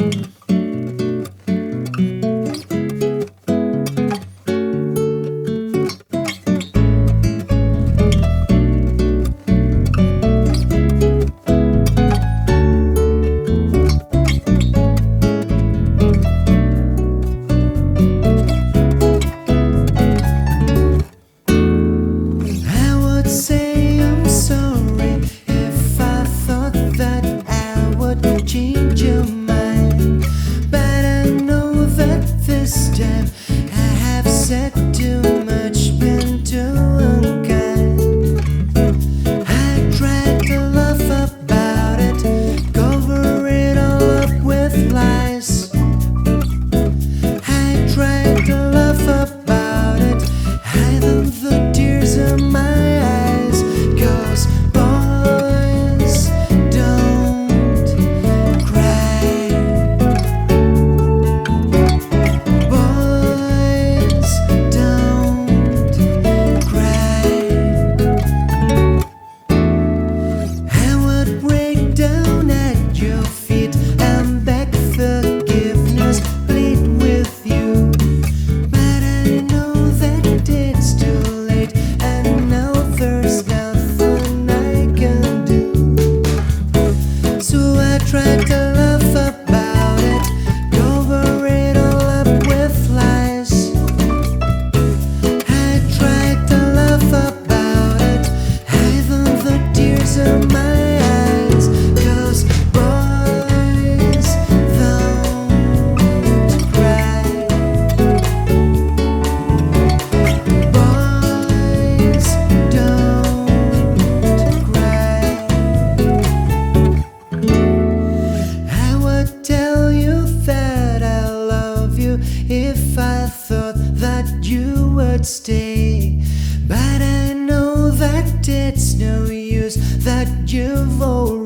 I too much, been too unkind. would stay. But I know that it's no use, that you've already.